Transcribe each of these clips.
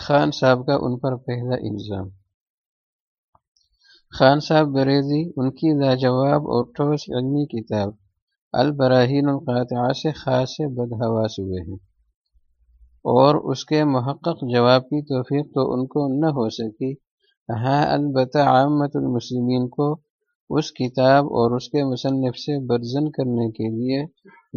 خان صاحب کا ان پر پہلا الزام۔ خان صاحب بریزی، ان کی لاجواب اور ٹھوس علمی کتاب البراہین القاطعہ سے خاص بدہواس ہوئے ہیں۔ اور اس کے محقق جواب کی توفیق تو ان کو نہ ہو سکی۔ ہاں البتہ عامت المسلمین کو اس کتاب اور اس کے مصنف سے برزن کرنے کے لیے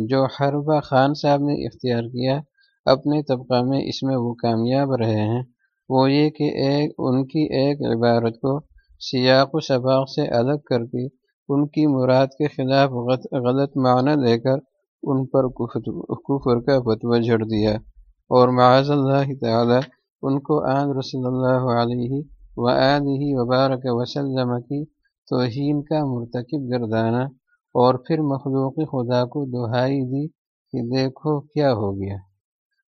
جو حربہ خان صاحب نے اختیار کیا اپنے طبقہ میں اس میں وہ کامیاب رہے ہیں۔ وہ یہ کہ ایک، ان کی ایک عبارت کو سیاق و سباق سے الگ کر کے ان کی مراد کے خلاف غلط معنی دے کر ان پر کفر کا فتویٰ جھڑ دیا۔ اور معاذ اللہ تعالی ان کو آن رسول اللہ علیہ و علیہ وبارک وسلم کی توہین کا مرتکب گردانہ اور پھر مخلوق خدا کو دہائی دی کہ دیکھو کیا ہو گیا۔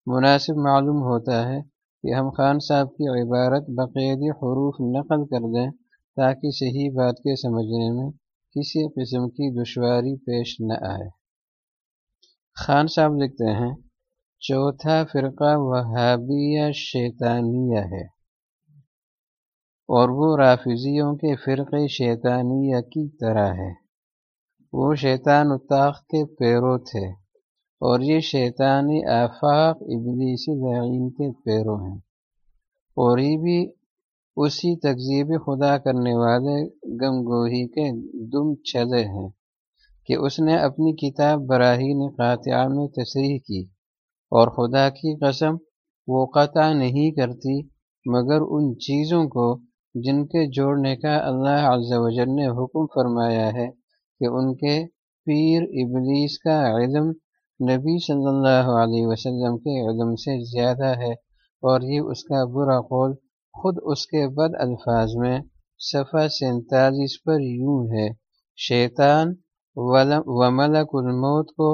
مناسب معلوم ہوتا ہے کہ ہم خان صاحب کی عبارت بقیدی حروف نقل کر دیں تاکہ صحیح بات کے سمجھنے میں کسی قسم کی دشواری پیش نہ آئے۔ خان صاحب لکھتے ہیں، چوتھا فرقہ وہابیہ شیطانیہ ہے۔ اور وہ رافضیوں کے فرقے شیطانیہ کی طرح ہے۔ وہ شیطان اتاخ کے پیرو تھے۔ اور یہ شیطانی آفاق ابلیسی ذعین کے پیرو ہیں۔ اور یہ بھی اسی تقزیب خدا کرنے والے گم گوہی کے دم چھلے ہیں کہ اس نے اپنی کتاب براہین قاطعہ میں تصریح کی اور خدا کی قسم وہ قطع نہیں کرتی مگر ان چیزوں کو جن کے جوڑنے کا اللہ عز و جل نے حکم فرمایا ہے کہ ان کے پیر ابلیس کا علم نبی صلی اللہ علیہ وسلم کے علم سے زیادہ ہے اور یہ اس کا برا قول خود اس کے بد الفاظ میں صفحہ سینتالیس پر یوں ہے، شیطان و ملک الموت کو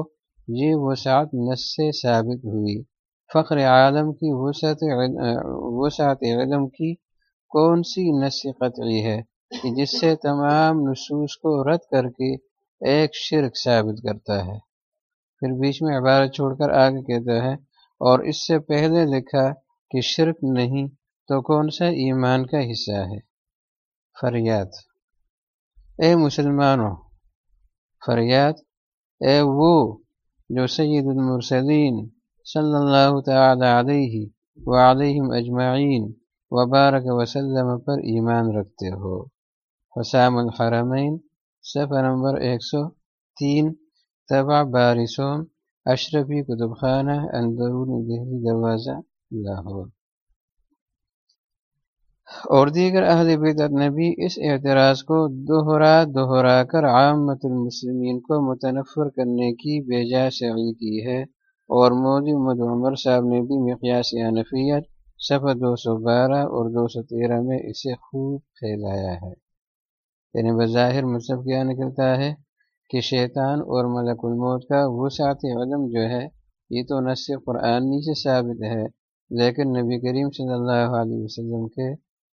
یہ وسعت نس سے ثابت ہوئی۔ فخر عالم کی وسعت وسعت علم کی کون سی نس قطعی ہے جس سے تمام نصوص کو رد کر کے ایک شرک ثابت کرتا ہے؟ پھر بیچ میں عبارت چھوڑ کر آگے کہتا ہے، اور اس سے پہلے لکھا کہ شرک نہیں تو کون سا ایمان کا حصہ ہے؟ فریاد۔ اے مسلمانوں، فریاد، اے وہ جو سید المرسلین صلی اللہ تعالی علیہ وعلیہم اجمعین وبارک وسلم پر ایمان رکھتے ہو۔ حسام الحرمین، صفحہ نمبر ایک سو تین۔ طبع بارسوم اشرفی کتب خانہ اندرون دہلی دروازہ لاہور اور دیگر اہل بدت نے بھی اس اعتراض کو دوہرا دوہرا کر عامت المسلمین کو متنفر کرنے کی بیجا سعی کی ہے اور مودی مد عمر صاحب نے بھی مقیاس انفیت صفحہ دو سو بارہ اور دو سو تیرہ میں اسے خوب پھیلایا ہے۔ یعنی بظاہر مطلب کیا نکلتا ہے؟ کہ شیطان اور ملک الموت کا وسعت علم جو ہے، یہ تو نس قرآنی سے ثابت ہے۔ لیکن نبی کریم صلی اللہ علیہ وسلم کے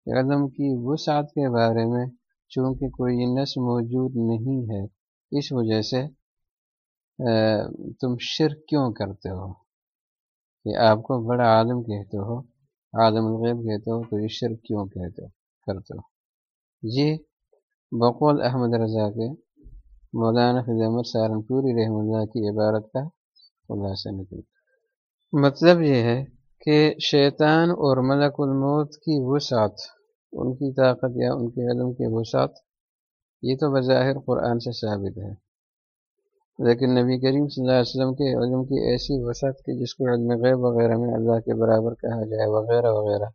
علم کی وسعت کے بارے میں چونکہ کوئی نس موجود نہیں ہے، اس وجہ سے تم شرک کیوں کرتے ہو؟ کہ آپ کو بڑا عالم کہتے ہو، عالم الغیب کہتے ہو، تو یہ شرک کیوں کہتے ہو، کرتے ہو؟ جی بقول احمد رضا کے مولانا خدمت سہارنپوری رحم اللہ کی عبارت کا خلاصہ نکل مطلب یہ ہے کہ شیطان اور ملک الموت کی وسعت، ان کی طاقت یا ان کے علم کے وسعت، یہ تو بظاہر قرآن سے ثابت ہے۔ لیکن نبی کریم صلی اللہ علیہ وسلم کے علم کی ایسی وسعت کہ جس کو علم غیب وغیرہ میں اللہ کے برابر کہا جائے، وغیرہ وغیرہ،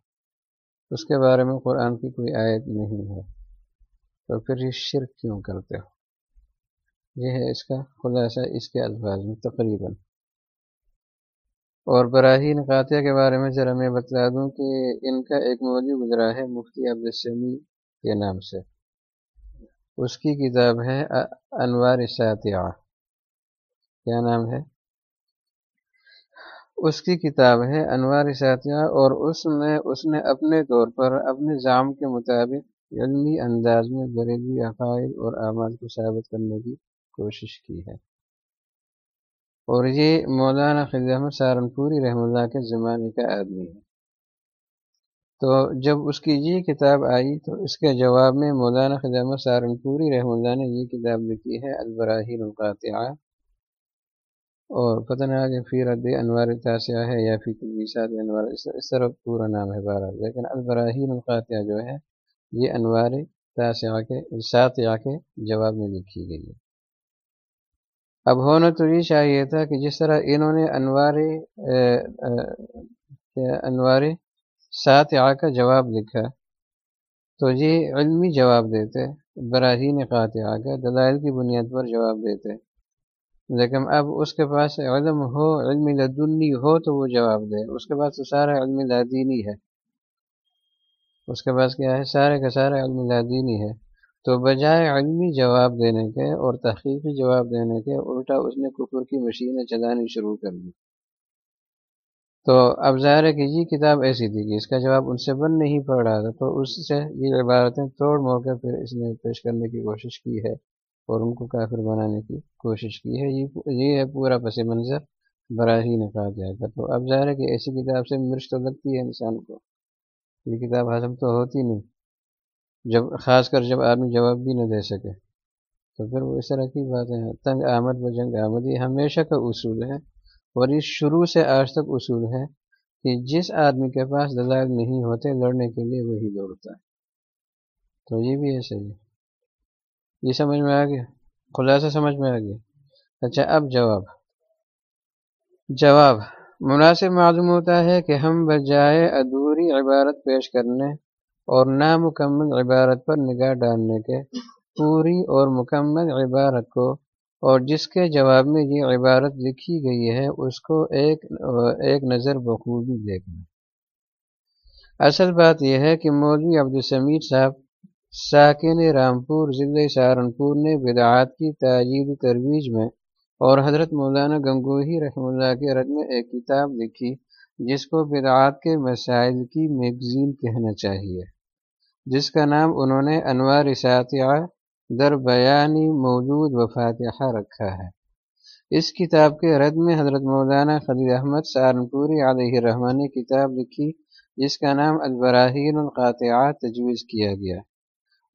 اس کے بارے میں قرآن کی کوئی آیت نہیں ہے۔ تو پھر یہ شرک کیوں کرتے ہو؟ یہ ہے اس کا خلاصہ اس کے الفاظ میں تقریباً۔ اور براہین قاطع کے بارے میں ذرا میں بتلا دوں کہ ان کا ایک موضوع گزرا ہے مفتی عبدالسمی کے نام سے۔ اس کی کتاب ہے انوار ساتیہ کیا نام ہے؟ اس کی کتاب ہے انوار ساتیہ اور اس میں، اس نے اپنے طور پر اپنے جام کے مطابق علمی انداز میں بریلی عقائد اور اعمال کو ثابت کرنے کی کوشش کی ہے۔ اور یہ مولانا خز احمد سہارنپوری رحم اللہ کے زمانے کا آدمی ہے۔ تو جب اس کی یہ کتاب آئی تو اس کے جواب میں مولانا خدمت سہارنپوری رحم اللہ نے یہ کتاب لکھی ہے، البراہین القاطعہ۔ اور پتہ نہ کہ فی رد انوار تاسعہ ہے یا فی کلویسات انوار، اس طرح پورا نام ہے بارہ لیکن البراہین القاطعہ جو ہے، یہ انوار تاسعہ کے، ساتعہ کے جواب میں لکھی گئی ہے۔ اب ہونا تو یہ چاہیے تھا کہ جس طرح انہوں نے انوار انوار سات آ کا جواب لکھا، تو یہ علمی جواب دیتے، براہین قاطع کا دلائل کی بنیاد پر جواب دیتے۔ لیکن اب اس کے پاس علم ہو، علم لدنی ہو تو وہ جواب دے۔ اس کے پاس تو سارا علم لادینی ہے۔ اس کے پاس کیا ہے؟ سارے کا سارا علم لادینی ہے۔ تو بجائے علمی جواب دینے کے اور تحقیقی جواب دینے کے الٹا اس نے کفر کی مشینیں چلانی شروع کر دی۔ تو اب ظاہر ہے کہ یہ کتاب ایسی تھی کہ اس کا جواب ان سے بن نہیں پڑ رہا تھا، تو اس سے یہ عبارتیں توڑ موڑ کر پھر اس نے پیش کرنے کی کوشش کی ہے اور ان کو کافر بنانے کی کوشش کی ہے۔ یہ ہے پورا پس منظر براہی نے کہا جائے گا۔ تو اب ظاہر ہے کہ ایسی کتاب سے مرچ تو لگتی ہے انسان کو۔ یہ کتاب حاصل تو ہوتی نہیں۔ جب خاص کر جب آدمی جواب بھی نہ دے سکے۔ تو پھر وہ اس طرح کی باتیں ہیں۔ تنگ آمد و جنگ آمد یہ ہمیشہ کا اصول ہے اور یہ شروع سے آج تک اصول ہے کہ جس آدمی کے پاس دلائل نہیں ہوتے، لڑنے کے لیے وہی دوڑتا ہے۔ تو یہ بھی ایسے ہی یہ سمجھ میں آ گیا؟ خلاصہ سمجھ میں آ گیا؟ اچھا اب جواب۔ جواب۔ مناسب معلوم ہوتا ہے کہ ہم بجائے ادھوری عبارت پیش کرنے اور نامکمل عبارت پر نگاہ ڈالنے کے پوری اور مکمل عبارت کو، اور جس کے جواب میں یہ عبارت لکھی گئی ہے، اس کو ایک ایک نظر بخوبی دیکھنا۔ اصل بات یہ ہے کہ مولوی عبدالسمیر صاحب ساکن رامپور ضلع سہارنپور نے بدعات کی تاجید ترویج میں، اور حضرت مولانا گنگوہی رحم اللہ کے رد میں ایک کتاب لکھی، جس کو بدعات کے مسائل کی میگزین کہنا چاہیے۔ جس کا نام انہوں نے انوار ساتیہ در بیانی موجود و فاتحہ رکھا ہے۔ اس کتاب کے رد میں حضرت مولانا خلیل احمد سہارنپوری علیہ رحمان نے کتاب لکھی، جس کا نام البراہین القاطعات تجویز کیا گیا۔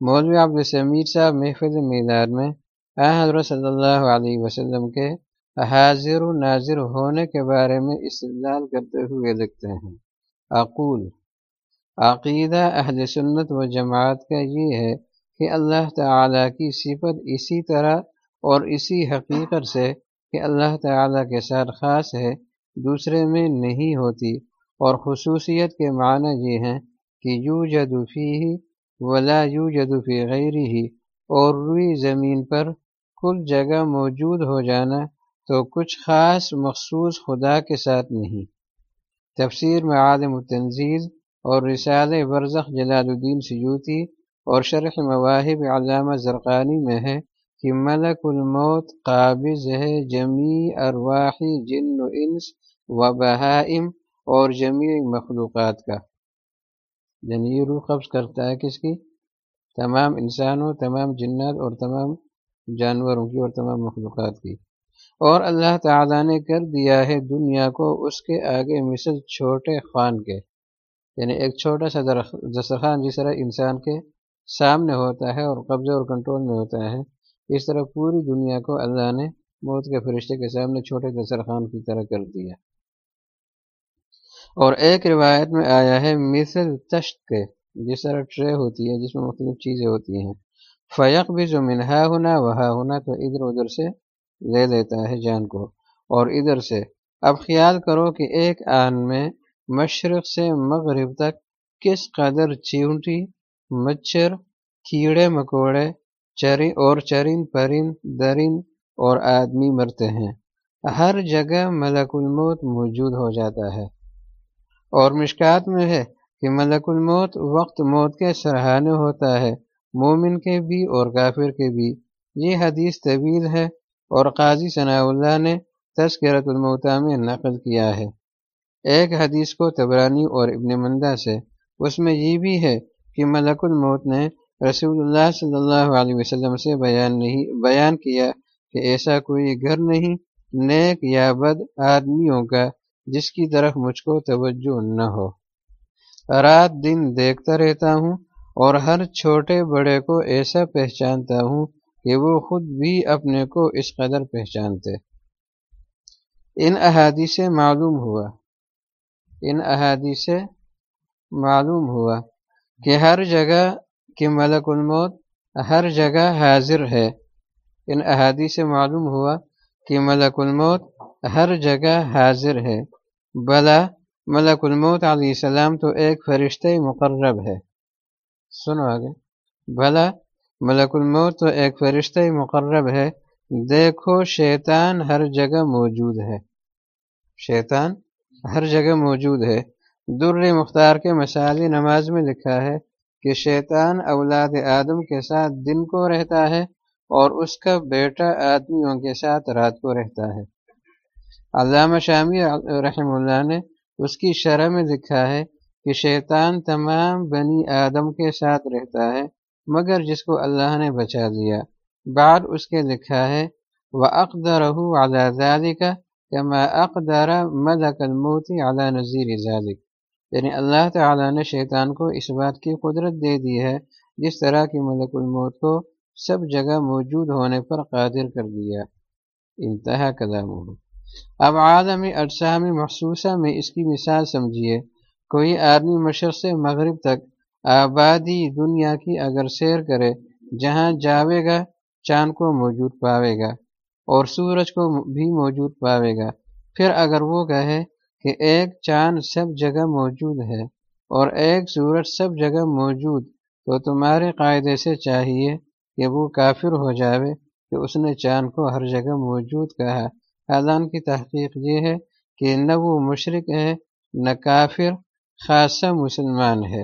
مولوی عبدالسمیر صاحب محفظ میلاد میں آ حضرت صلی اللہ علیہ وسلم کے حاضر و ناظر ہونے کے بارے میں استدلال کرتے ہوئے لکھتے ہیں۔ اقول عقیدہ اہل سنت و جماعت کا یہ ہے کہ اللہ تعالیٰ کی صفت اسی طرح اور اسی حقیقت سے کہ اللہ تعالیٰ کے ساتھ خاص ہے، دوسرے میں نہیں ہوتی۔ اور خصوصیت کے معنی یہ ہیں کہ یو جدوفی ہی ولا یو جدوفی غیر ہی اور روئی زمین پر کل جگہ موجود ہو جانا تو کچھ خاص مخصوص خدا کے ساتھ نہیں۔ تفسیر میں عالم التنزیز اور رسال برزخ جلال الدین سیوتی اور شرح مواہب علامہ زرقانی میں ہے کہ ملک الموت قابض ہے جمیع ارواحی جن و انس و بہائم اور جمیع مخلوقات کا۔ یعنی یہ روح قبض کرتا ہے کس کی؟ تمام انسانوں، تمام جنات اور تمام جانوروں کی اور تمام مخلوقات کی۔ اور اللہ تعالیٰ نے کر دیا ہے دنیا کو اس کے آگے مثل چھوٹے خوان کے۔ یعنی ایک چھوٹا سا دسترخوان جس طرح انسان کے سامنے ہوتا ہے اور قبضے اور کنٹرول میں ہوتا ہے، اس طرح پوری دنیا کو اللہ نے موت کے فرشتے کے سامنے چھوٹے دسترخوان کی طرح کر دیا۔ اور ایک روایت میں آیا ہے، مثل تشت کے جس طرح ٹرے ہوتی ہے، جس میں مختلف چیزیں ہوتی ہیں۔ فیق بھی جو منہا ہونا وہاں ہونا تو ادھر ادھر سے لے لیتا ہے جان کو۔ اور ادھر سے، اب خیال کرو کہ ایک آن میں مشرق سے مغرب تک کس قدر چیونٹی مچھر، کیڑے مکوڑے، چری اور چرند پرند، درند اور آدمی مرتے ہیں۔ ہر جگہ ملک الموت موجود ہو جاتا ہے۔ اور مشکات میں ہے کہ ملک الموت وقت موت کے سرحانے ہوتا ہے، مومن کے بھی اور کافر کے بھی۔ یہ حدیث طویل ہے اور قاضی ثناء اللہ نے تذکرت الموتا میں نقل کیا ہے۔ ایک حدیث کو تبرانی اور ابن مندہ سے، اس میں یہ بھی ہے کہ ملک الموت نے رسول اللہ صلی اللہ علیہ وسلم سے بیان نہیں، بیان کیا کہ ایسا کوئی گھر نہیں، نیک یا بد آدمیوں کا، جس کی طرف مجھ کو توجہ نہ ہو۔ رات دن دیکھتا رہتا ہوں اور ہر چھوٹے بڑے کو ایسا پہچانتا ہوں کہ وہ خود بھی اپنے کو اس قدر پہچانتے۔ ان احادیث سے معلوم ہوا ان احادیث سے معلوم ہوا کہ ہر جگہ کہ ملک الموت ہر جگہ حاضر ہے۔ ان احادیث سے معلوم ہوا کہ ملک الموت ہر جگہ حاضر ہے۔ بلا، ملک الموت علیہ السلام تو ایک فرشتہ مقرب ہے۔ سنو آگے۔ بھلا ملک الموت تو ایک فرشتہ مقرب ہے۔ دیکھو، شیطان ہر جگہ موجود ہے۔ شیطان ہر جگہ موجود ہے۔ در مختار کے مثالی نماز میں لکھا ہے کہ شیطان اولاد آدم کے ساتھ دن کو رہتا ہے اور اس کا بیٹا آدمیوں کے ساتھ رات کو رہتا ہے۔ علامہ شامی رحم اللہ نے اس کی شرح میں لکھا ہے کہ شیطان تمام بنی آدم کے ساتھ رہتا ہے، مگر جس کو اللہ نے بچا دیا بعد اس کے لکھا ہے وہ اقدر اعلیٰ کا کہ میں اقدار ملک الموتی اعلیٰ نذیر ذالک یعنی اللہ تعالیٰ نے شیطان کو اس بات کی قدرت دے دی ہے، جس طرح کی ملک الموت کو سب جگہ موجود ہونے پر قادر کر دیا۔ انتہا کلام اب عالمی اجسامی محسوسہ میں اس کی مثال سمجھیے۔ کوئی آدمی مشرق سے مغرب تک آبادی دنیا کی اگر سیر کرے، جہاں جاوے گا، چاند کو موجود پاوے گا۔ اور سورج کو بھی موجود پاوے گا۔ پھر اگر وہ کہے کہ ایک چاند سب جگہ موجود ہے اور ایک سورج سب جگہ موجود، تو تمہارے قاعدے سے چاہیے کہ وہ کافر ہو جاوے کہ اس نے چاند کو ہر جگہ موجود کہا۔ حالان کی تحقیق یہ ہے کہ نہ وہ مشرق ہے، نہ کافر، خاصا مسلمان ہے۔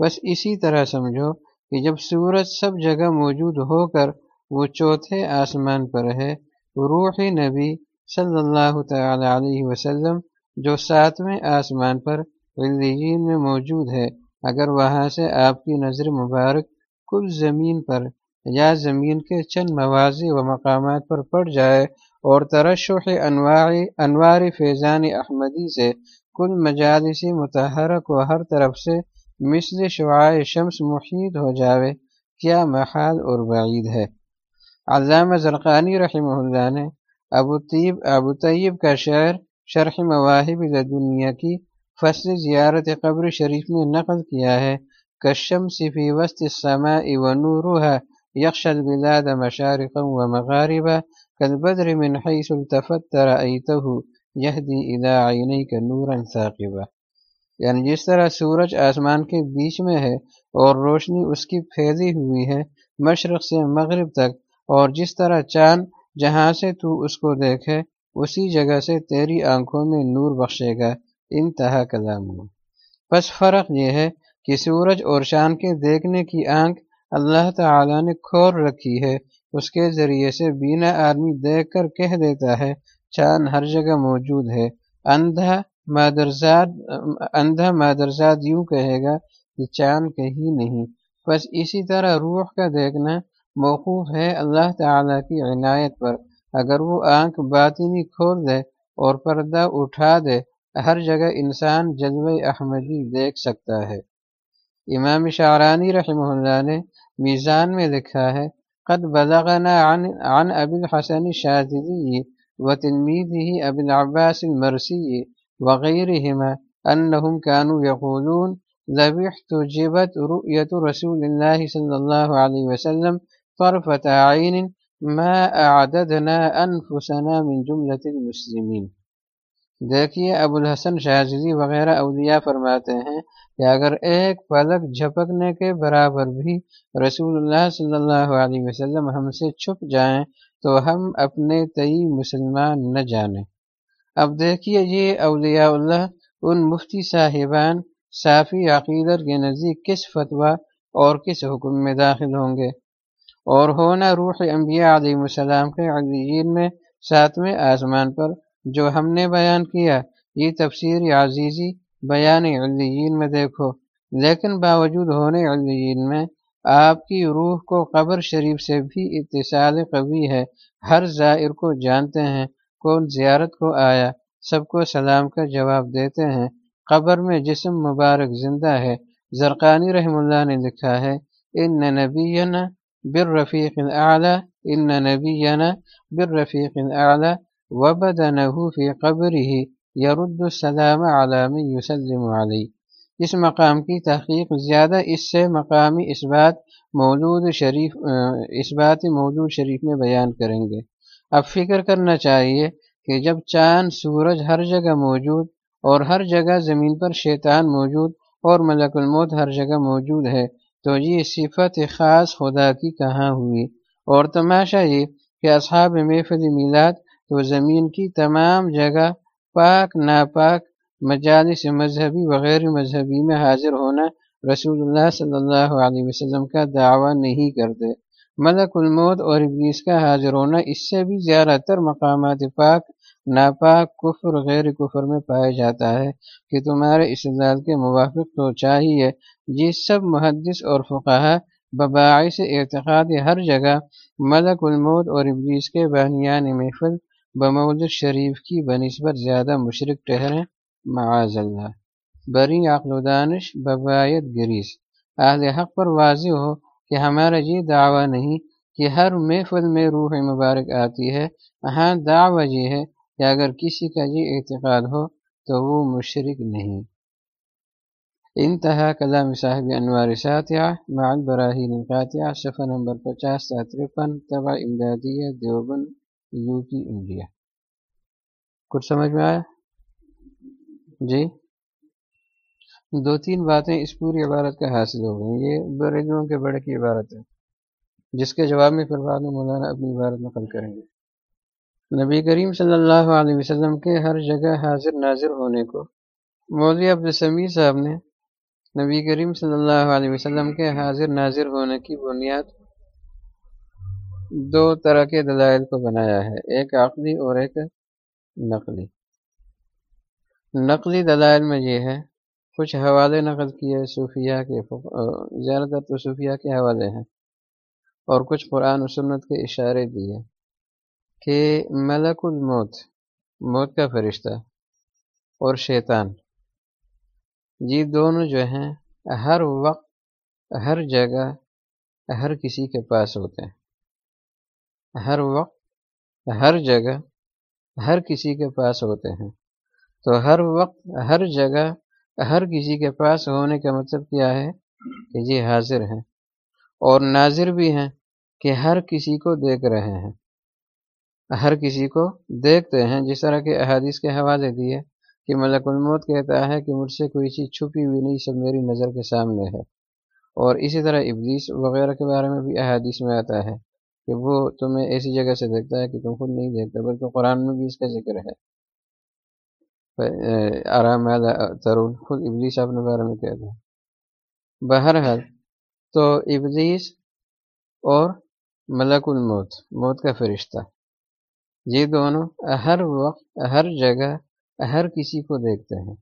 بس اسی طرح سمجھو کہ جب سورج سب جگہ موجود ہو کر وہ چوتھے آسمان پر ہے روح نبی صلی اللہ تعالی علیہ وسلم جو ساتویں آسمان پر علیین میں موجود ہے، اگر وہاں سے آپ کی نظر مبارک کل زمین پر یا زمین کے چند موازی و مقامات پر پڑ جائے اور ترشح انواع، انوار فیضان احمدی سے کل مجالسی متحرہ کو ہر طرف سے مثل شعائے شمس محیط ہو جاوے، کیا محال اور بعید ہے؟ علامہ زرقانی رحمہ اللہ نے ابو طیب ابو طیب کا شعر شرح مواہب دنیا کی فصل زیارت قبر شریف میں نقل کیا ہے۔ کشم صفی وسط السماء و نورها یکش البلاد مشارقا و مغاربا من حیث التفت رأیته یہدی ادا عینی کا نور ثاقبہ یعنی جس طرح سورج آسمان کے بیچ میں ہے اور روشنی اس کی پھیلی ہوئی ہے مشرق سے مغرب تک اور جس طرح چاند جہاں سے تو اس کو دیکھے، اسی جگہ سے تیری آنکھوں میں نور بخشے گا۔ انتہا کلام۔ ہو بس فرق یہ ہے کہ سورج اور چاند کے دیکھنے کی آنکھ اللہ تعالی نے کھور رکھی ہے۔ اس کے ذریعے سے بینا آدمی دیکھ کر کہہ دیتا ہے، چاند ہر جگہ موجود ہے۔ اندھا مادرزاد اندھا مادرزاد یوں کہے گا کہ چاند کہیں نہیں۔ بس اسی طرح روح کا دیکھنا موقوف ہے اللہ تعالیٰ کی عنایت پر۔ اگر وہ آنکھ باطنی کھول دے اور پردہ اٹھا دے ہر جگہ انسان جلو احمدی دیکھ سکتا ہے۔ امام شعرانی رحمہ اللہ نے میزان میں لکھا ہے قد بلغنا عن, عن ابی الحسن شاذلی وتلميذه أبي العباس المرسي وغيرهما أنهم كانوا يقولون ذبحت جبت رؤية رسول الله صلى الله عليه وسلم طرفة عين ما أعددنا أنفسنا من جملة المسلمين. دیکھیے، ابو الحسن شاہزی وغیرہ اولیاء فرماتے ہیں کہ اگر ایک پلک جھپکنے کے برابر بھی رسول اللہ صلی اللہ علیہ وسلم ہم سے چھپ جائیں تو ہم اپنے تئی مسلمان نہ جانیں۔ اب دیکھیے، یہ اولیاء اللہ ان مفتی صاحبان صافی عقیدت کے نزدیک کس فتویٰ اور کس حکم میں داخل ہوں گے؟ اور ہونا روح انبیاء علیہ السلام کے علیین میں ساتویں آسمان پر جو ہم نے بیان کیا۔ یہ تفسیر عزیزی بیان علیین میں دیکھو۔ لیکن باوجود ہونے علیین میں آپ کی روح کو قبر شریف سے بھی اتصال قوی ہے۔ ہر زائر کو جانتے ہیں کون زیارت کو آیا۔ سب کو سلام کا جواب دیتے ہیں۔ قبر میں جسم مبارک زندہ ہے۔ زرقانی رحم اللہ نے لکھا ہے، ان نبینا بالرفیق الاعلی ان نبینا بالرفیق الاعلی وبدنه فی قبره یرد السلام علام یسلم علی اس مقام کی تحقیق زیادہ، اس سے مقامی اس بات مولود شریف، اس بات مولود شریف میں بیان کریں گے۔ اب فکر کرنا چاہیے کہ جب چاند، سورج ہر جگہ موجود اور ہر جگہ زمین پر شیطان موجود اور ملک الموت ہر جگہ موجود ہے تو یہ صفت خاص خدا کی کہاں ہوئی؟ اور تماشا یہ کہ اصحاب محفل میلاد تو زمین کی تمام جگہ پاک، ناپاک مجالس مذہبی وغیر مذہبی میں حاضر ہونا رسول اللہ صلی اللہ علیہ وسلم کا دعویٰ نہیں کرتے۔ ملک الموت اور ابلیس کا حاضر ہونا اس سے بھی زیادہ تر مقامات پاک ناپاک کفر غیر کفر میں پایا جاتا ہے کہ تمہارے استدال کے موافق تو چاہیے جس سب محدث اور فقہ بباعث اعتقاد ہر جگہ ملک الموت اور ابلیس کے بانیان محفل بمود شریف کی بنسبت زیادہ مشرق ٹہریں۔ معاذ اللہ۔ بری عقل و دانش ببایت گریس اہل حق پر واضح ہو کہ ہمارا یہ دعویٰ نہیں کہ ہر محفل میں روح مبارک آتی ہے۔ ہاں دعویٰ یہ ہے کہ اگر کسی کا یہ اعتقاد ہو تو وہ مشرق نہیں۔ انتہا کلام صاحب انوار ساتیہ مع البراہین القاطعہ، صفحہ نمبر پچاس تا ترپن، تبع امدادیہ، دیوبند، یو پی، انڈیا۔ کچھ سمجھ میں آیا؟ جی۔ دو تین باتیں اس پوری عبارت کا حاصل ہو گئی یہ بریدوں کے بڑے کی عبارت ہے، جس کے جواب میں پھر بعد میں مولانا اپنی عبارت نقل کریں گے۔ نبی کریم صلی اللہ علیہ وسلم کے ہر جگہ حاضر ناظر ہونے کو۔ مولوی عبدالسمی صاحب نے نبی کریم صلی اللہ علیہ وسلم کے حاضر ناظر ہونے کی بنیاد دو طرح کے دلائل کو بنایا ہے۔ ایک عقلی اور ایک نقلی۔ نقلی دلائل میں یہ ہے، کچھ حوالے نقل کیے صوفیہ کے زیادہ تر تو صوفیہ کے حوالے ہیں اور کچھ قرآن و سنت کے اشارے دیے کہ ملک الموت، موت کا فرشتہ اور شیطان۔ یہ دونوں جو ہیں، ہر وقت، ہر جگہ، ہر کسی کے پاس ہوتے ہیں۔ ہر وقت، ہر جگہ، ہر کسی کے پاس ہوتے ہیں۔ تو ہر وقت، ہر جگہ، ہر کسی کے پاس ہونے کا مطلب کیا ہے؟ کہ یہ حاضر ہیں۔ اور ناظر بھی ہیں کہ ہر کسی کو دیکھ رہے ہیں۔ ہر کسی کو دیکھتے ہیں، جس طرح کے احادیث کے حوالے دیے کہ ملک الموت کہتا ہے کہ مجھ سے کوئی چیز چھپی ہوئی نہیں، سب میری نظر کے سامنے ہے۔ اور اسی طرح ابلیس وغیرہ کے بارے میں بھی احادیث میں آتا ہے کہ وہ تمہیں ایسی جگہ سے دیکھتا ہے کہ تم خود نہیں دیکھتے، بلکہ قرآن میں بھی اس کا ذکر ہے۔ آرام ترون، خود ابلیس اپنے بارے میں کہتے ہیں بہرحال تو ابلیس اور ملک الموت، موت کا فرشتہ۔ یہ دونوں ہر وقت، ہر جگہ، ہر کسی کو دیکھتے ہیں۔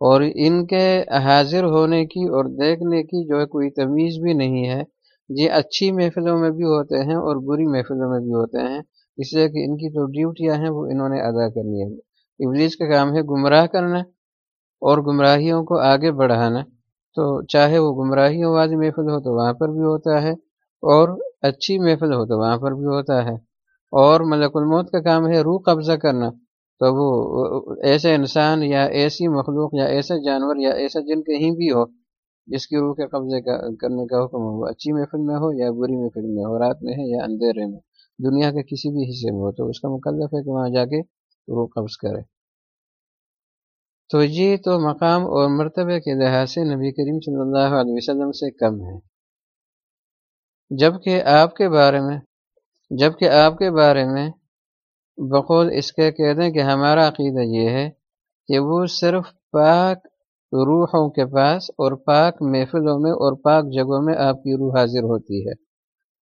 اور ان کے حاضر ہونے کی اور دیکھنے کی جو ہے کوئی تمیز بھی نہیں ہے۔ یہ اچھی محفلوں میں بھی ہوتے ہیں اور بری محفلوں میں بھی ہوتے ہیں۔ اس لیے کہ ان کی جو ڈیوٹیاں ہیں وہ انہوں نے ادا کرنی ہے ابلیس کا کام ہے گمراہ کرنا اور گمراہیوں کو آگے بڑھانا۔ تو چاہے وہ گمراہیوں والی محفل ہو تو وہاں پر بھی ہوتا ہے اور اچھی محفل ہو تو وہاں پر بھی ہوتا ہے۔ اور ملک الموت کا کام ہے روح قبضہ کرنا۔ تو وہ، ایسے انسان یا ایسی مخلوق یا ایسا جانور یا ایسا جن کہیں بھی ہو، جس کی روح کے قبضے کا کرنے کا حکم ہو، وہ اچھی محفل میں ہو یا بری محفل میں ہو، رات میں ہے یا اندھیرے میں، دنیا کے کسی بھی حصے میں ہو، تو اس کا مکلف ہے کہ وہاں جا کے روح قبض کرے۔ تو یہ تو مقام اور مرتبہ کے لحاظ سے نبی کریم صلی اللہ علیہ وسلم سے کم ہے۔ جبکہ آپ کے بارے میں جبکہ آپ کے بارے میں بقول اس کے کہتے ہیں کہ ہمارا عقیدہ یہ ہے کہ وہ صرف پاک روحوں کے پاس اور پاک محفلوں میں اور پاک جگہوں میں آپ کی روح حاضر ہوتی ہے۔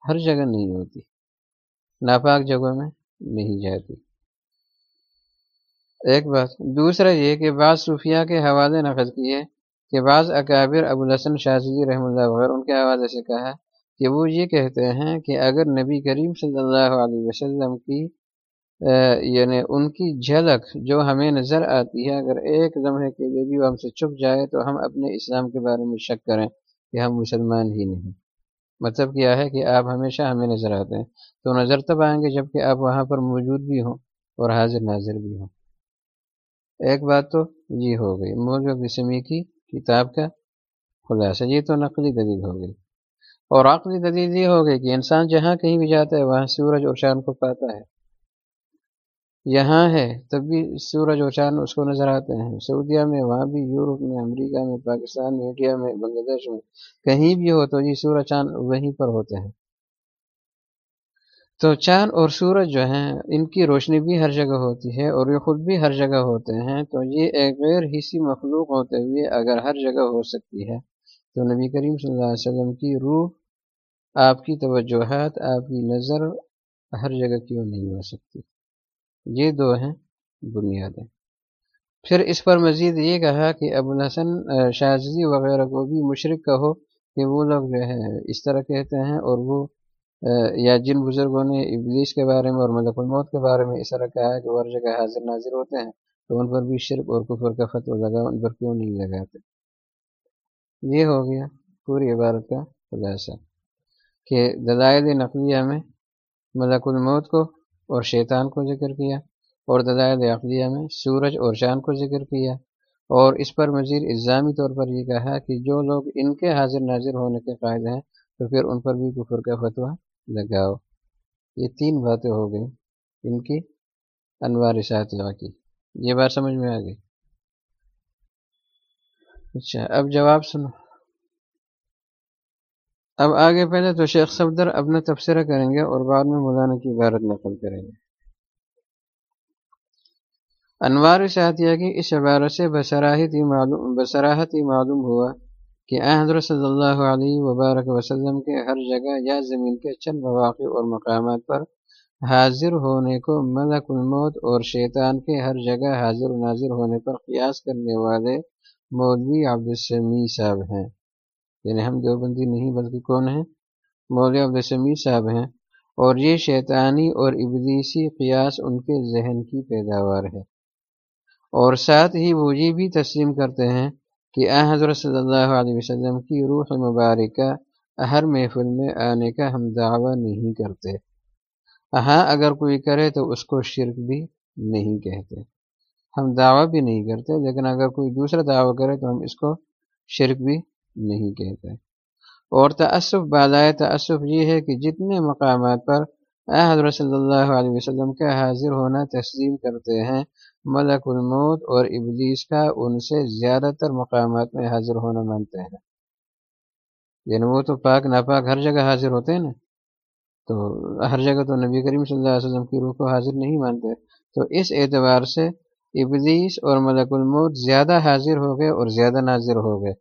ہر جگہ نہیں ہوتی۔ ناپاک جگہوں میں نہیں جاتی۔ ایک بات۔ دوسرا یہ کہ بعض صوفیہ کے حوالے نقل کیے کہ بعض اکابر ابو الحسن شاہزی رحمۃ اللہ وغیرہ ان کے حوالے سے کہا کہ وہ یہ کہتے ہیں کہ اگر نبی کریم صلی اللہ علیہ وسلم کی یعنی ان کی جھلک جو ہمیں نظر آتی ہے، اگر ایک لمحے کے لیے بھی وہ ہم سے چپ جائے تو ہم اپنے اسلام کے بارے میں شک کریں کہ ہم مسلمان ہی نہیں۔ مطلب کیا ہے کہ آپ ہمیشہ ہمیں نظر آتے ہیں۔ تو نظر تب آئیں گے جبکہ آپ وہاں پر موجود بھی ہوں اور حاضر ناظر بھی ہوں۔ ایک بات تو یہ ہو گئی موجود بسمی کی، کتاب کا خلاصہ، یہ تو نقلی دلیل ہو گئی۔ اور عقلی دلیل یہ ہو گئی کہ انسان جہاں کہیں بھی جاتا ہے، وہاں سورج اور چاند کو پاتا ہے۔ یہاں ہے، تب بھی سورج اور چاند اس کو نظر آتے ہیں۔ سعودیہ میں، وہاں بھی، یورپ میں، امریکہ میں، پاکستان میں، انڈیا میں، بنگلہ دیش میں، کہیں بھی ہو تو یہ سورج چاند وہیں پر ہوتے ہیں۔ تو چاند اور سورج جو ہیں، ان کی روشنی بھی ہر جگہ ہوتی ہے اور یہ خود بھی ہر جگہ ہوتے ہیں۔ تو یہ ایک غیر حصی مخلوق ہوتے ہوئے اگر ہر جگہ ہو سکتی ہے تو نبی کریم صلی اللہ علیہ وسلم کی روح آپ کی توجہات، آپ کی نظر ہر جگہ کیوں نہیں ہو سکتی۔ یہ دو ہیں بنیادیں۔ پھر اس پر مزید یہ کہا کہ ابو الحسن شاہزی وغیرہ کو بھی مشرق کہو کہ وہ لوگ جو ہے اس طرح کہتے ہیں اور وہ یا جن بزرگوں نے ابلیس کے بارے میں اور ملک الموت کے بارے میں اس طرح کہا ہے کہ وہ ہر جگہ حاضر ناظر ہوتے ہیں تو ان پر بھی شرک اور کفر کا فتو لگا، ان پر کیوں نہیں لگاتے؟ یہ ہو گیا پوری عبارت کا خلاصہ کہ دلائل نقلیہ میں ملک الموت کو اور شیطان کو ذکر کیا اور دلائل عقلیہ میں سورج اور چاند کو ذکر کیا اور اس پر مزید الزامی طور پر یہ کہا کہ جو لوگ ان کے حاضر ناظر ہونے کے قائد ہیں تو پھر ان پر بھی کفر کا فتویٰ لگاؤ۔ یہ تین باتیں ہو گئیں ان کی انوار ساتواں کی۔ یہ بات سمجھ میں آ گئی۔ اچھا اب جواب سنو۔ اب آگے پہلے تو شیخ صفدر اپنا تبصرہ کریں گے اور بعد میں مولانا کی عبارت نقل کریں گے۔ انوار شاہتیہ کی اس عبارت سے بصراحت ہی معلوم، بصراحت ہی معلوم ہوا کہ حضرت صلی اللہ علیہ وبارک وسلم کے ہر جگہ یا زمین کے چند مواقع اور مقامات پر حاضر ہونے کو ملک الموت اور شیطان کے ہر جگہ حاضر و ناظر ہونے پر قیاس کرنے والے مولوی عبدالسمی صاحب ہیں۔ یعنی ہم دیوبندی نہیں بلکہ کون ہیں؟ مولوی عبدالسمی صاحب ہیں۔ اور یہ شیطانی اور ابلیسی قیاس ان کے ذہن کی پیداوار ہے۔ اور ساتھ ہی وہ یہ بھی تسلیم کرتے ہیں کہ آ حضرت صلی اللہ علیہ وسلم کی روح مبارکہ ہر محفل میں آنے کا ہم دعویٰ نہیں کرتے۔ ہاں اگر کوئی کرے تو اس کو شرک بھی نہیں کہتے۔ ہم دعویٰ بھی نہیں کرتے، لیکن اگر کوئی دوسرا دعویٰ کرے تو ہم اس کو شرک بھی نہیں کہتے۔ اور تعصف بالائے تعصف یہ ہے کہ جتنے مقامات پر حضرت صلی اللہ علیہ وسلم کا حاضر ہونا تسلیم کرتے ہیں، ملک الموت اور ابلیس کا ان سے زیادہ تر مقامات میں حاضر ہونا مانتے ہیں۔ یعنی وہ تو پاک، ناپاک ہر جگہ حاضر ہوتے ہیں نا۔ تو ہر جگہ تو نبی کریم صلی اللہ علیہ وسلم کی روح کو حاضر نہیں مانتے۔ تو اس اعتبار سے ابلیس اور ملک الموت زیادہ حاضر ہو گئے اور زیادہ ناظر ہو گئے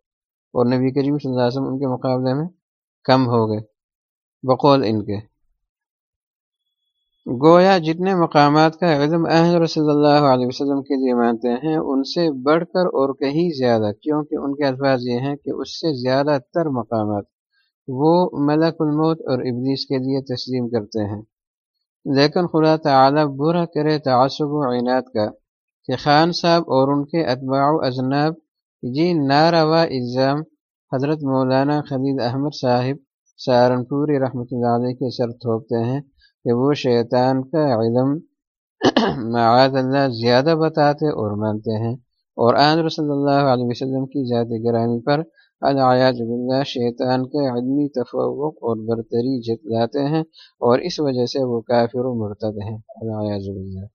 اور نبی کریم صلی اللہ علیہ وسلم ان کے مقابلے میں کم ہو گئے۔ بقول ان کے۔ گویا جتنے مقامات کا علم احمد صلی اللہ علیہ وسلم کے لیے مانتے ہیں، ان سے بڑھ کر اور کہیں زیادہ، کیونکہ ان کے الفاظ یہ ہیں کہ اس سے زیادہ تر مقامات وہ ملک الموت اور ابلیس کے لیے تسلیم کرتے ہیں۔ لیکن خدا تعالی برا کرے تعصب و عینات کا کہ خان صاحب اور ان کے اتباع و اجناب جی ناروا الزام حضرت مولانا خلید احمد صاحب سہارنپوری رحمۃ اللہ علیہ کے سر تھوپتے ہیں کہ وہ شیطان کا علم معاذ اللہ زیادہ بتاتے اور مانتے ہیں اور آن صلی اللہ علیہ وسلم کی ذات گرامی پر الایاز باللہ شیطان کے علمی تفوق اور برتری جتلاتے ہیں اور اس وجہ سے وہ کافر و مرتد ہیں الایاز باللہ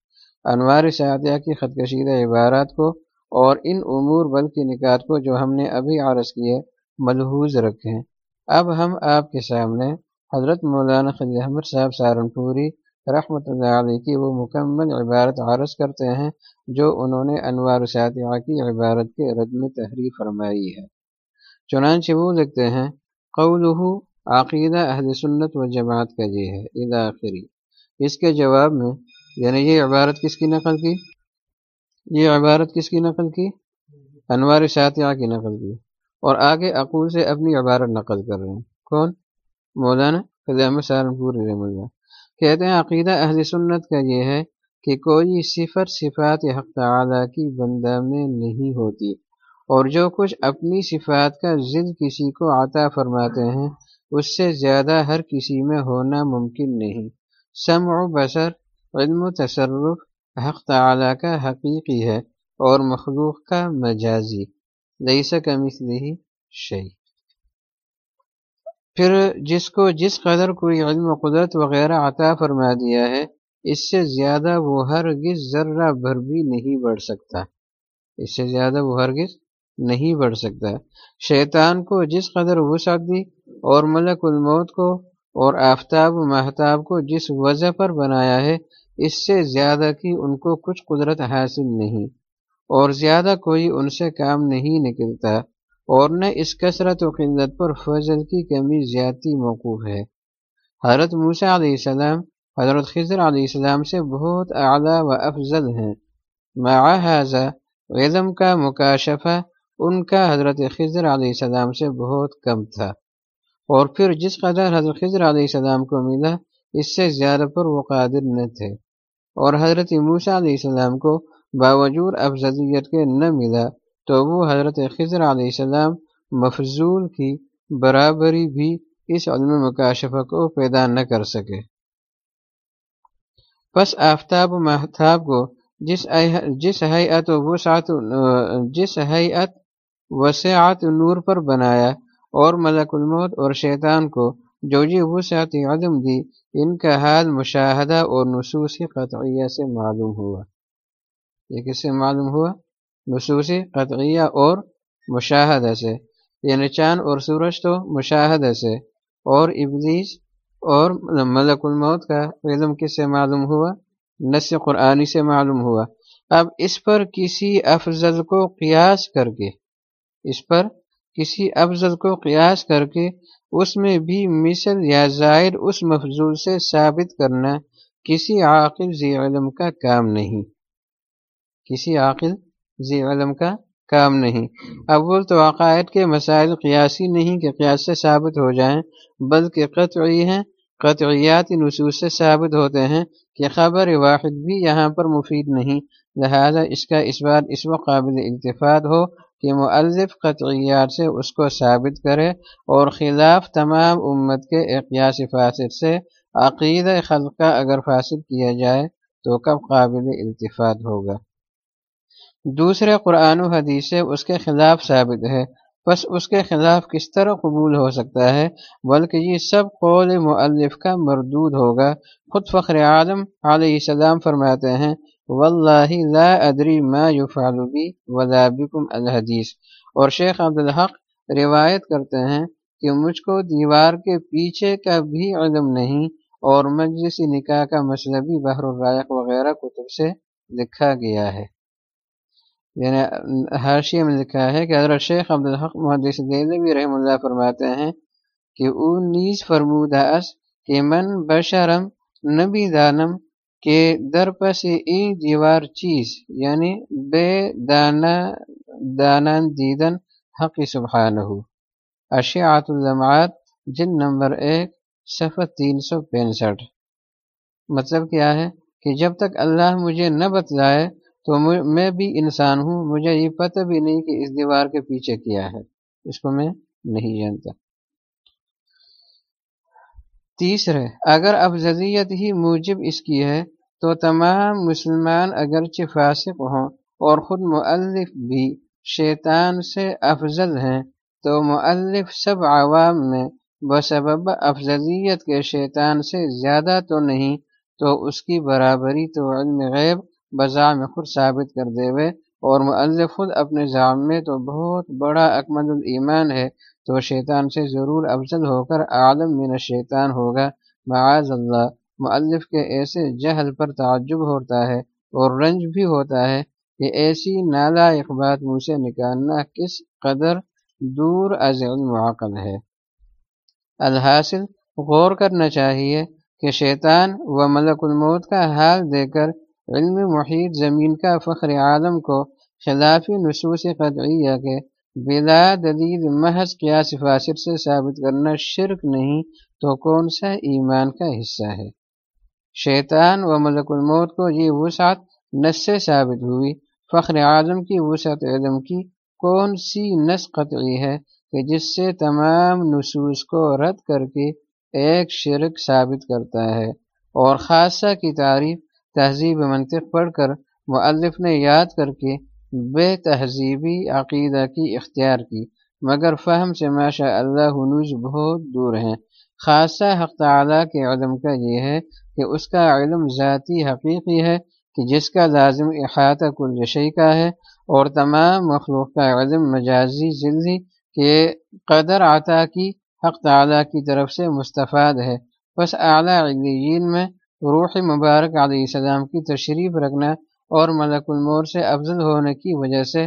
انوار شادیہ کی خدکشیدہ عبارات کو اور ان امور بل کی نکات کو جو ہم نے ابھی عرض کیے ملحوظ رکھیں۔ اب ہم آپ کے سامنے حضرت مولانا خلی احمد صاحب سہارنپوری رحمۃ اللہ علیہ کی وہ مکمل عبارت عرض کرتے ہیں، جو انہوں نے انوار ساتیہ کی عبارت کے رد میں تحریر فرمائی ہے۔ چنانچہ وہ لکھتے ہیں، قولہ عقیدہ اہل سنت و جماعت کا یہ ہے الاخری اس کے جواب میں یعنی یہ عبارت کس کی نقل کی؟ یہ عبارت کس کی نقل کی؟ انوار شاطیہ کی نقل کی۔ اور آگے عقول سے اپنی عبارت نقل کر رہے ہیں۔ کون؟ مولانا فضام سہارنپور رحم اللہ کہتے ہیں عقیدہ اہل سنت کا یہ ہے کہ کوئی صفر صفات حق تعالی کی بندہ میں نہیں ہوتی۔ اور جو کچھ اپنی صفات کا ضد کسی کو عطا فرماتے ہیں، اس سے زیادہ ہر کسی میں ہونا ممکن نہیں۔ سمع و بصر علم و تصرف حق تعالی کا حقیقی ہے اور مخلوق کا مجازی لئی سکم اس شعی پھر جس کو جس قدر کوئی علم و قدرت وغیرہ عطا فرما دیا ہے، اس سے زیادہ وہ ہرگز ذرہ بھر بھی نہیں بڑھ سکتا۔ اس سے زیادہ وہ ہرگز نہیں بڑھ سکتا۔ شیطان کو جس قدر وسعت دی اور ملک الموت کو اور آفتاب و محتاب کو جس وجہ پر بنایا ہے اس سے زیادہ کی ان کو کچھ قدرت حاصل نہیں اور زیادہ کوئی ان سے کام نہیں نکلتا اور نہ اس کثرت و قلت پر فضل کی کمی زیادتی موقوف ہے۔ حضرت موسیٰ علیہ السلام، حضرت خضر علیہ السلام سے بہت اعلیٰ و افضل ہیں۔ معاذہ علم کا مکاشفہ ان کا حضرت خضر علیہ السلام سے بہت کم تھا۔ اور پھر جس قدر حضرت خضر علیہ السلام کو ملا، اس سے زیادہ پر وہ قادر نہ تھے۔ اور حضرت موسیٰ علیہ السلام کو باوجود افضلیت کے نہ ملا تو وہ حضرت خضر علیہ السلام مفضول کی برابری بھی اس علم مکاشفہ کو پیدا نہ کر سکے۔ پس آفتاب و محتاب کو جس جس حیات و وسعت جس حیات وسعت نور پر بنایا اور ملک الموت اور شیطان کو جو جی وسعت عدم دی، ان کا حال مشاہدہ اور نصوص قطعیہ سے معلوم ہوا۔ یہ کس سے معلوم ہوا؟ نصوص قطعیہ اور مشاہدہ سے یعنی چاند اور سورج تو مشاہدہ سے۔ اور ابلیس اور ملک الموت کا علم کس سے معلوم ہوا؟ نس قرآنی سے معلوم ہوا۔ اب اس پر کسی افضل کو قیاس کر کے، اس پر کسی افضل کو قیاس کر کے اس میں بھی مثل یا ظاہر اس مفضول سے ثابت کرنا کسی عاقل ذی علم کا کام نہیں۔ کسی عاقل ذی علم کا کام نہیں۔ اول تو عقائد کے مسائل قیاسی نہیں کہ قیاس سے ثابت ہو جائیں، بلکہ قطعی ہیں، قطعیات نصوص سے ثابت ہوتے ہیں کہ خبر واحد بھی یہاں پر مفید نہیں، لہذا اس کا اس بات اس وقت قابل اتفاد ہو۔ کہ مؤلف قطعیات سے اس کو ثابت کرے اور خلاف تمام امت کے اقیاس فاسد سے عقید خلقہ اگر فاسد کیا جائے تو کب قابل التفاد ہوگا۔ دوسرے قرآن و حدیث سے اس کے خلاف ثابت ہے۔ بس اس کے خلاف کس طرح قبول ہو سکتا ہے؟ بلکہ یہ سب قول معلف کا مردود ہوگا۔ خود فخر عالم علیہ السلام فرماتے ہیں واللہ لا ادری ما يفعل بی ولا بكم الحدیث۔ اور شیخ عبدالحق روایت کرتے ہیں کہ مجھ کو دیوار کے پیچھے کا بھی علم نہیں اور مجلس نکاح کا مسئلہ بھی بحر الرائق وغیرہ کتب سے لکھا گیا ہے۔ یعنی حاشیہ میں لکھا ہے کہ حضرت شیخ عبدالحق محدث دہلوی رحم اللہ فرماتے ہیں کہ او نیز فرمودہ اس کہ من بشرم نبی دانم کے در ای دیوار چیز یعنی بے دانا دانان دیدن حق سبحانہ اشیعات اللمعات جن نمبر ایک، صفحہ تین سو پینسٹھ۔ مطلب کیا ہے کہ جب تک اللہ مجھے نہ بتلائے تو میں بھی انسان ہوں، مجھے یہ پتہ بھی نہیں کہ اس دیوار کے پیچھے کیا ہے۔ اس کو میں نہیں جانتا۔ تیسرے، اگر افضلیت ہی موجب اس کی ہے، تو تمام مسلمان اگرچہ فاسق ہوں اور خود مؤلف بھی شیطان سے افضل ہیں، تو مؤلف سب عوام میں بسبب افضلیت کے شیطان سے زیادہ تو نہیں، تو اس کی برابری تو علم غیب بزا میں خود ثابت کر دے ہوئے اور مؤلف خود اپنے ضام میں تو بہت بڑا اکمل الایمان ہے، تو شیطان سے ضرور افضل ہو کر عالم من الشیطان ہوگا۔ معاذ اللہ۔ مؤلف کے ایسے جہل پر تعجب ہوتا ہے اور رنج بھی ہوتا ہے کہ ایسی نالا اقبات منہ سے نکالنا کس قدر دور از المعقل ہے۔ الحاصل غور کرنا چاہیے کہ شیطان و ملک الموت کا حال دے کر علم محیط زمین کا فخر عالم کو خلافی نصوص قطعیہ کے بلا دلیل محض قیاس فاسر سے ثابت کرنا شرک نہیں تو کون سا ایمان کا حصہ ہے؟ شیطان و ملک الموت کو یہ وسعت نس سے ثابت ہوئی۔ فخر اعظم کی وسعت علم کی کون سی نس قطعی ہے کہ جس سے تمام نصوص کو رد کر کے ایک شرک ثابت کرتا ہے؟ اور خاصہ کی تعریف تہذیب منطق پڑھ کر معلف نے یاد کر کے بے تہذیبی عقیدہ کی اختیار کی، مگر فہم سے ماشاء اللہ حنوز بہت دور ہیں۔ خاصہ حق تعلیٰ کے علم کا یہ ہے کہ اس کا علم ذاتی حقیقی ہے کہ جس کا لازم احاطہ کل شی کا ہے، اور تمام مخلوق کا علم مجازی ذلزی کے قدر عطا کی حق تعلیٰ کی طرف سے مستفاد ہے۔ بس اعلیٰ علیین میں روح مبارک علیہ السلام کی تشریف رکھنا اور ملک المور سے افضل ہونے کی وجہ سے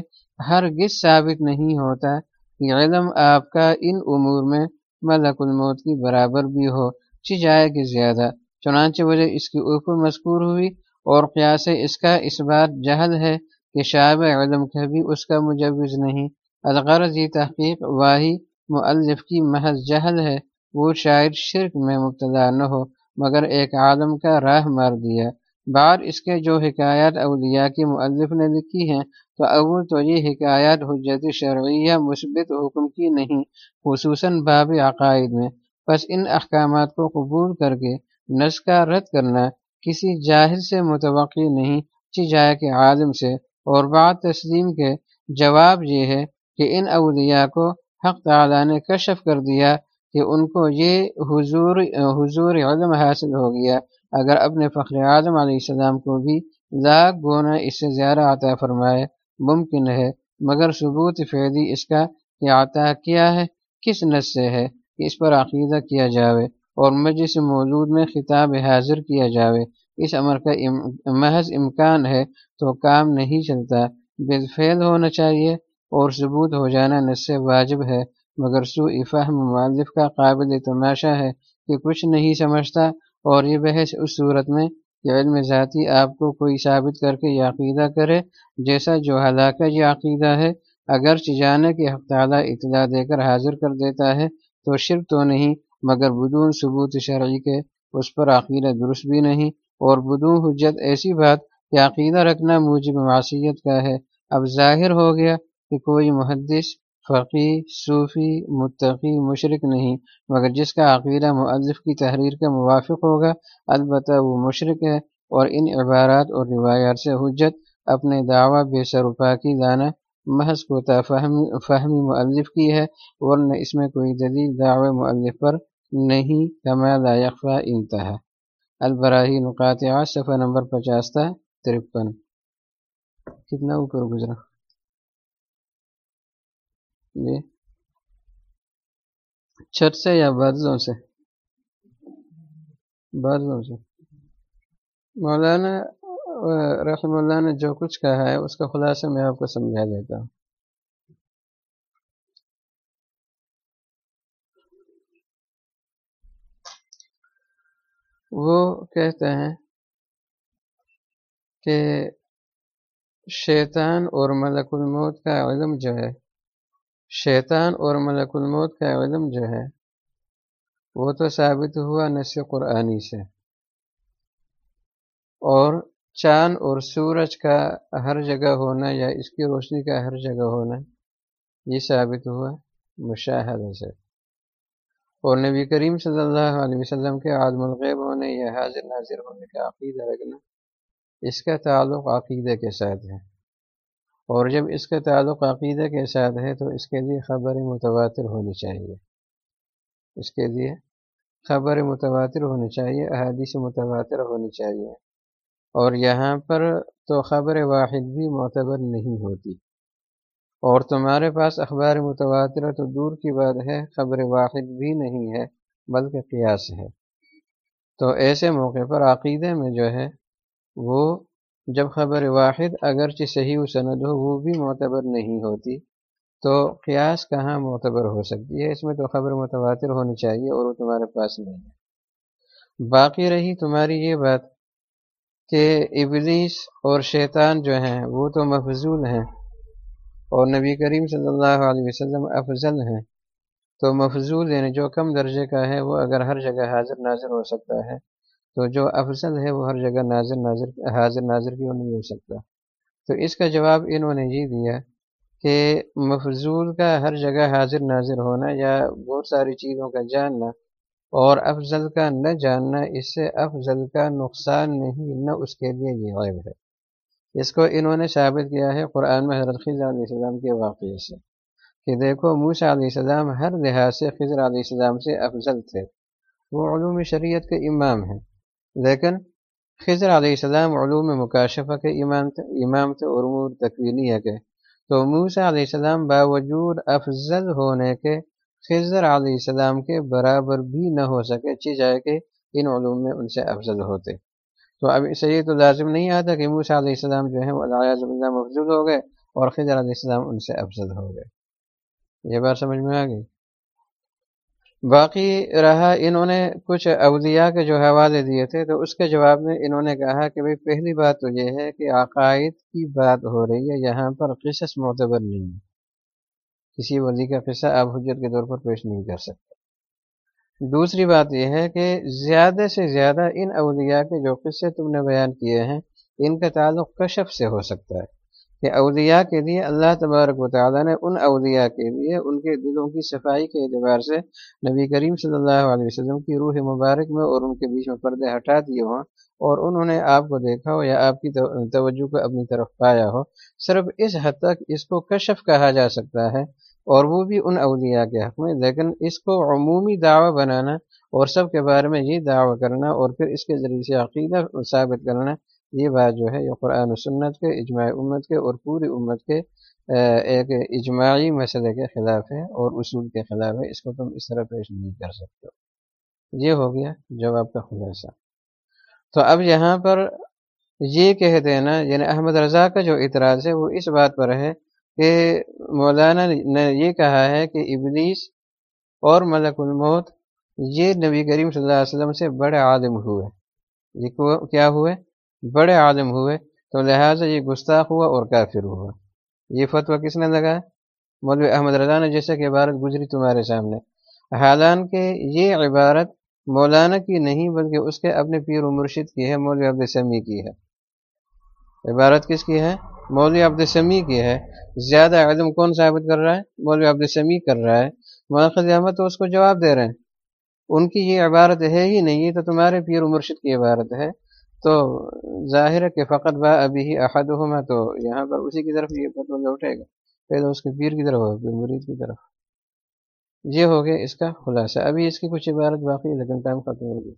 ہرگز ثابت نہیں ہوتا کہ علم آپ کا ان امور میں ملک الموت کی برابر بھی ہو چی جائے کہ زیادہ۔ چنانچہ وجہ اس کی اوپر مذکور ہوئی اور قیاس اس کا اس بات جہل ہے کہ شاب علم کبھی اس کا مجوز نہیں۔ الغرض یہ تحقیق واحد مؤلف کی محض جہل ہے، وہ شاید شرک میں مبتلا نہ ہو۔ مگر ایک عالم کا راہ مار دیا۔ بعد اس کے جو حکایات اولیاء کی مؤلف نے لکھی ہیں، تو اول تو یہ حکایات حجت شرعیہ مثبت حکم کی نہیں، خصوصاً باب عقائد میں۔ بس ان احکامات کو قبول کر کے نس کا رد کرنا کسی جاہل سے متوقع نہیں، چی جائے کہ عالم سے۔ اور بعد تسلیم کے جواب یہ ہے کہ ان اولیاء کو حق تعالیٰ نے کشف کر دیا کہ ان کو یہ حضور حضور علم حاصل ہو گیا۔ اگر اپنے فخر اعظم علیہ السلام کو بھی لاکھ گونا اس سے زیادہ عطا فرمائے، ممکن ہے، مگر ثبوت فیدی اس کا کہ عطا کیا ہے، کس نس سے ہے؟ کہ اس پر عقیدہ کیا جاوے اور مجلس موجود میں خطاب حاضر کیا جاوے۔ اس عمر کا محض امکان ہے تو کام نہیں چلتا۔ بالفعل ہونا چاہیے اور ثبوت ہو جانا نس سے واجب ہے۔ مگر سو فہم مالف کا قابل تماشا ہے کہ کچھ نہیں سمجھتا اور یہ بحث اس صورت میں کہ علم ذاتی آپ کو کوئی ثابت کر کے یہ عقیدہ کرے جیسا جو ہلاکہ یہ عقیدہ ہے اگر چجانے کے حق تعالیٰ اطلاع دے کر حاضر کر دیتا ہے تو شرک تو نہیں، مگر بدون ثبوت شرعی کے اس پر عقیدہ درست بھی نہیں اور بدون حجت ایسی بات کہ عقیدہ رکھنا موجب معصیت کا ہے۔ اب ظاہر ہو گیا کہ کوئی محدث فقی، صوفی، متقی مشرق نہیں، مگر جس کا عقیدہ مؤلف کی تحریر کا موافق ہوگا، البتہ وہ مشرق ہے اور ان عبارات اور روایات سے حجت، اپنے دعویٰ بے سرپا کی لانا محض کو فہمی فہمی مؤلف کی ہے، ورنہ اس میں کوئی دلیل دعوے مؤلف پر نہیں، کما لا یقفا انتہا۔ البراہی نقاطع صفحہ نمبر پچاس تھا ترپن۔ کتنا اوپر گزرا؟ جی۔ چھت سے یا برزوں سے؟ برزوں سے۔ مولانا، رحم اللہ نے جو کچھ کہا ہے، اس کا خلاصہ میں آپ کو سمجھا دیتا ہوں۔ وہ کہتے ہیں کہ شیطان اور ملک الموت کا علم جو ہے شیطان اور ملک الموت کا علم جو ہے، وہ تو ثابت ہوا نس قرآنی سے۔ اور چاند اور سورج کا ہر جگہ ہونا یا اس کی روشنی کا ہر جگہ ہونا، یہ ثابت ہوا مشاہدہ سے۔ اور نبی کریم صلی اللہ علیہ وسلم کے عالم الغیب ہونے یا حاضر ناظر ہونے کا عقیدہ رکھنا، اس کا تعلق عقیدہ کے ساتھ ہے۔ اور جب اس کا تعلق عقیدہ کے ساتھ ہے تو اس کے لیے خبر متواتر ہونی چاہیے۔ اس کے لیے خبر متواتر ہونی چاہیے، احادیث متواتر ہونی چاہیے۔ اور یہاں پر تو خبر واحد بھی معتبر نہیں ہوتی۔ اور تمہارے پاس اخبار متواتر تو دور کی بات ہے، خبر واحد بھی نہیں ہے، بلکہ قیاس ہے۔ تو ایسے موقع پر عقیدے میں جو ہے، وہ جب خبر واحد اگرچہ صحیح و سند ہو، وہ بھی معتبر نہیں ہوتی، تو قیاس کہاں معتبر ہو سکتی ہے؟ اس میں تو خبر متواتر ہونی چاہیے اور وہ تمہارے پاس نہیں ہے۔ باقی رہی تمہاری یہ بات کہ ابلیس اور شیطان جو ہیں، وہ تو مفضول ہیں اور نبی کریم صلی اللہ علیہ وسلم افضل ہیں۔ تو مفضول یعنی جو کم درجے کا ہے، وہ اگر ہر جگہ حاضر ناظر ہو سکتا ہے۔ تو جو افضل ہے وہ ہر جگہ ناظر ناظر، حاضر، ناظر کیوں نہیں ہو سکتا؟ تو اس کا جواب انہوں نے یہ دیا کہ مفضول کا ہر جگہ حاضر، ناظر ہونا یا بہت ساری چیزوں کا جاننا اور افضل کا نہ جاننا، اس سے افضل کا نقصان نہیں، نہ اس کے لیے یہ غیب ہے۔ اس کو انہوں نے ثابت کیا ہے قرآن میں حضرت خضر علیہ السلام کے واقعے سے کہ دیکھو، موسیٰ علیہ السلام ہر لحاظ سے، خضر علیہ السلام سے افضل تھے۔ وہ علوم شریعت کے امام ہیں۔ لیکن خضر علیہ السلام علوم مکاشفہ کے امام تھے اور امور تکوینیہ کے۔ تو موسیٰ علیہ السلام باوجود افضل ہونے کے خضر علیہ السلام کے برابر بھی نہ ہو سکے چیز ہے کہ ان علوم میں ان سے افضل ہوتے۔ تو اب اس سے یہ تو لازم نہیں آتا کہ موسیٰ علیہ السلام جو ہے وہ اللہ مفضول ہو گئے اور خضر علیہ السلام ان سے افضل ہو گئے۔ یہ بات سمجھ میں آ گئی؟ باقی رہا انہوں نے کچھ اولیاء کے جو حوالے دیے تھے، تو اس کے جواب میں انہوں نے کہا کہ بھائی، پہلی بات تو یہ ہے کہ عقائد کی بات ہو رہی ہے، یہاں پر قصص معتبر نہیں ہے کسی ولی کا قصہ آپ حجت کے طور پر پیش نہیں کر سکتے۔ دوسری بات یہ ہے کہ زیادہ سے زیادہ ان اولیاء کے جو قصے تم نے بیان کیے ہیں، ان کا تعلق کشف سے ہو سکتا ہے۔ کہ اولیاء کے لیے اللہ تبارک و تعالیٰ نے ان اولیاء کے لیے ان کے دلوں کی صفائی کے اعتبار سے نبی کریم صلی اللہ علیہ وسلم کی روح مبارک میں اور ان کے بیچ میں پردے ہٹا دیے ہوں اور انہوں نے آپ کو دیکھا ہو یا آپ کی توجہ کو اپنی طرف پایا ہو، صرف اس حد تک اس کو کشف کہا جا سکتا ہے اور وہ بھی ان اولیاء کے حق میں، لیکن اس کو عمومی دعویٰ بنانا اور سب کے بارے میں یہ دعویٰ کرنا اور پھر اس کے ذریعے سے عقیدہ ثابت کرنا یہ بات جو ہے یہ قرآن و سنت کے، اجماع امت کے اور پوری امت کے ایک اجماعی مسئلے کے خلاف ہے اور اصول کے خلاف ہے اس کو تم اس طرح پیش نہیں کر سکتے۔ یہ ہو گیا جواب کا خلاصہ۔ تو اب یہاں پر یہ کہہ دینا یعنی احمد رضا کا جو اعتراض ہے وہ اس بات پر ہے کہ مولانا نے یہ کہا ہے کہ ابلیس اور ملک الموت، یہ نبی کریم صلی اللہ علیہ وسلم سے بڑے عالم ہوئے۔ یہ کیا ہوئے بڑے عالم ہوئے تو لہٰذا یہ گستاخ ہوا اور کافر ہوا۔ یہ فتویٰ کس نے لگایا؟ مولوی احمد رضا نے جیسے کہ عبارت گزری تمہارے سامنے۔ حالانکہ یہ عبارت مولانا کی نہیں بلکہ اس کے اپنے پیر و مرشد کی ہے، مولوی عبد سمی کی ہے۔ عبارت کس کی ہے؟ مولوی عبد سمی کی ہے۔ زیادہ علم کون ثابت کر رہا ہے؟ مولوی عبد سمی کر رہا ہے۔ ماخذ احمد تو اس کو جواب دے رہے ہیں۔ ان کی یہ عبارت ہے ہی نہیں، یہ تو تمہارے پیر و مرشد کی عبارت ہے۔ تو ظاہر ہے کہ فقط با ابھی ہی احد تو یہاں پر اسی کی طرف یہ پتہ اٹھے گا۔ پہلے اس کے پیر کی طرف ہو پھر مرید کی طرف۔ یہ ہو گیا اس کا خلاصہ۔ ابھی اس کی کچھ عبارت باقی ہے، لیکن ٹائم ختم ہو گیا۔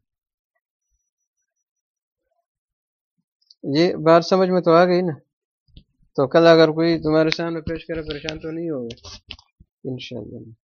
یہ بات سمجھ میں تو آ گئی نا۔ تو کل اگر کوئی تمہارے سامنے پیش کرے، پریشان تو نہیں ہوگا۔ انشاءاللہ۔